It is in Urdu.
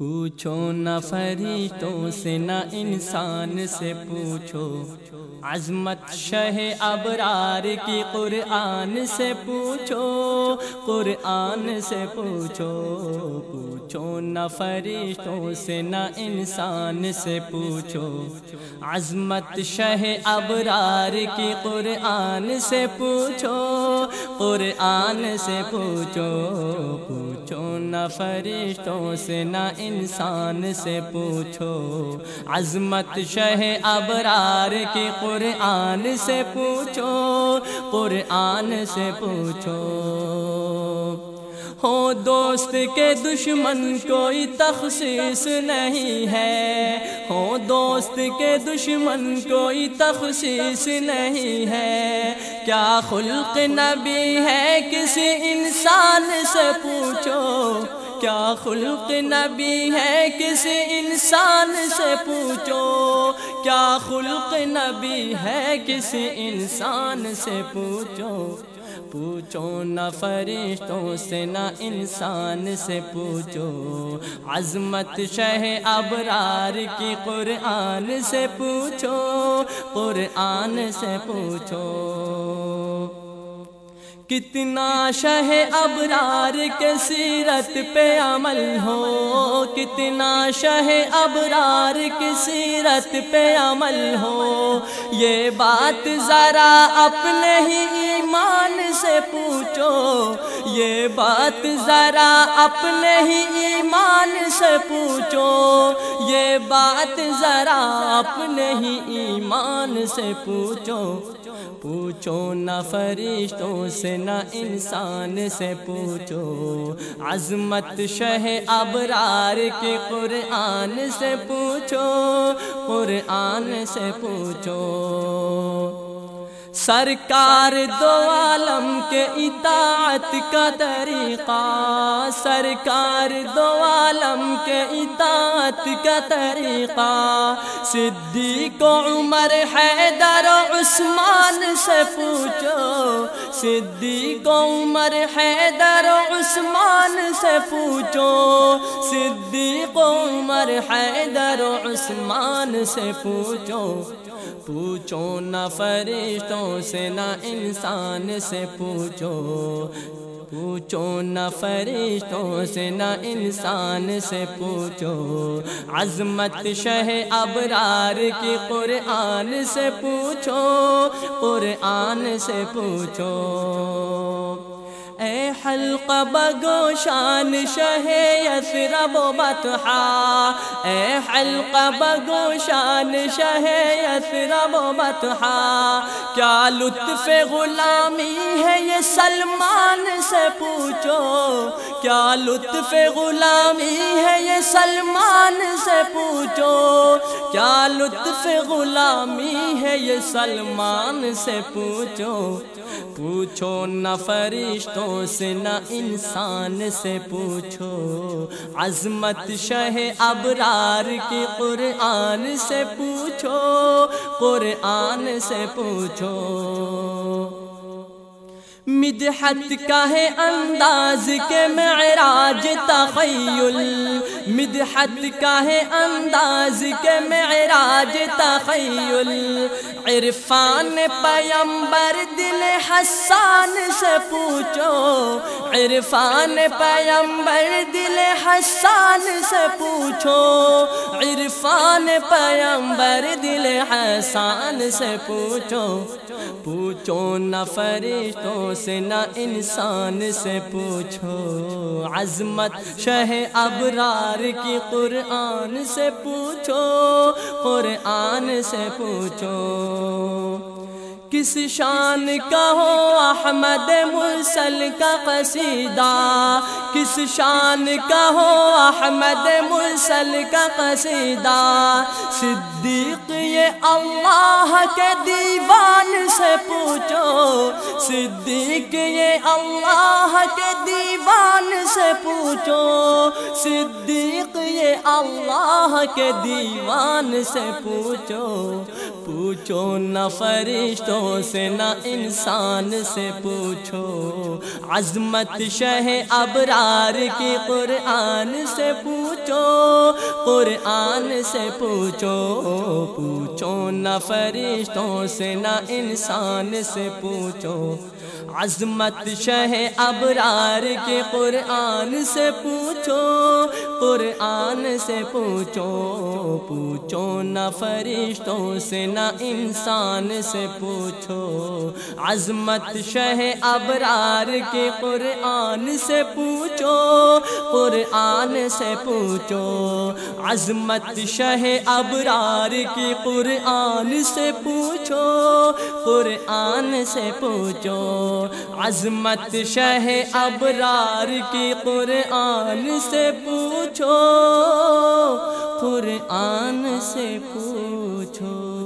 پوچھو نہ فرشتوں سے، نہ انسان سے پوچھو۔ عظمت شہ ابرار کی قرآن سے پوچھو، قرآن سے پوچھو۔ پوچھو نہ فرشتوں سے، نہ انسان سے پوچھو۔ عظمت شہ ابرار کی قرآن سے پوچھو، قرآن سے پوچھو۔ پوچھو نہ فرشتوں سے، نہ انسان سے پوچھو۔ عظمت شہ ابرار کی قرآن سے پوچھو۔ قرآن سے پوچھو۔ ہو دوست کے دشمن کوئی تخصیص نہیں ہے۔ ہو دوست کے دشمن کوئی تخصیص نہیں ہے۔ کیا خلق نبی ہے کسی انسان سے پوچھو۔ کیا خلق نبی ہے کسی انسان سے پوچھو؟ کیا خلق نبی ہے کسی انسان سے پوچھو؟ پوچھو نہ فرشتوں سے، نہ انسان سے پوچھو۔ عظمت شہ ابرار کی قرآن سے پوچھو، قرآن سے پوچھو۔ کتنا شہ ابرار کے سیرت پہ عمل ہو۔ کتنا شہ ابرار کی سیرت پہ عمل ہو۔ یہ بات ذرا اپنے ہی ایمان سے پوچھو۔ یہ بات ذرا اپنے ہی ایمان سے پوچھو۔ یہ بات ذرا اپنے ہی ایمان سے پوچھو۔ پوچھو نہ فرشتوں سے، نہ انسان سے پوچھو۔ عظمت شہ ابرار کے قرآن سے پوچھو قرآن سے پوچھو۔ سرکار دو عالم کے اطاعت کا طریقہ، سرکار دو عالم کے اطاعت کا طریقہ۔ صدیق و عمر حیدر و عثمان سے پوچھو، صدیق و عمر حیدر و عثمان سے پوچھو۔ صدیق و عمر حیدر و عثمان سے پوچھو۔ پوچھو نہ فرشتوں سے، نہ انسان سے پوچھو۔ پوچھو نہ فرشتوں سے، نہ انسان سے پوچھو۔ عظمت شہ ابرار کی قرآن سے پوچھو، قرآن سے پوچھو۔ اے حلق بگو شان شہ یسرب بطحا اے حلق بگو شان شہ یسرب بطحا کیا لطف غلامی ہے یہ سلمان سے پوچھو۔ کیا لطف غلامی ہے یہ سلمان سے پوچھو۔ کیا لطف غلامی ہے یہ سلمان سے پوچھو۔ پوچھو نہ فرشتوں سے نہ انسان سے پوچھو۔ عظمت شہ ابرار کی قرآن سے پوچھو۔ قرآن سے پوچھو۔ مدحت کا ہے انداز کے معراج تخیل۔ مدحت کا ہے انداز کے معراج تخیل۔ عرفان پیمبر دل حسان سے پوچھو۔ عرفان پیمبر دل حسان سے پوچھو۔ عرفان پیمبر دل حسان سے پوچھو۔ پوچھو نہ فرشتوں سے، نہ انسان سے پوچھو۔ عظمت شہ ابرار کی قرآن سے پوچھو۔ قرآن سے پوچھو۔ کس شان کا ہو احمد مرسل کا قصیدہ؟ کس شان کا ہو احمد مرسل کا قصیدہ؟ صدیق یہ اللہ کے دیوان سے پوچھو۔ صدیق یہ اللہ کے دیوان سے پوچھو۔ صدیق یہ اللہ کے دیوان سے پوچھو۔ پوچھو نہ فرشتوں فرشتوں سے نہ انسان سے پوچھو۔ عظمت شہ ابرار کی قرآن سے پوچھو۔ قرآن سے پوچھو۔ پوچھو نہ فرشتوں سے نہ انسان سے پوچھو۔ عظمت شہ ابرار کے قرآن سے پوچھو، قرآن سے پوچھو پوچھو نہ فرشتوں سے، نہ انسان سے پوچھو۔ عظمت شہ ابرار کے قرآن سے پوچھو، قرآن سے پوچھو۔ عظمت شہ ابرار کی قرآن سے پوچھو۔ قرآن سے پوچھو۔ عظمت شہ ابرار کی قرآن سے پوچھو۔ قرآن سے پوچھو۔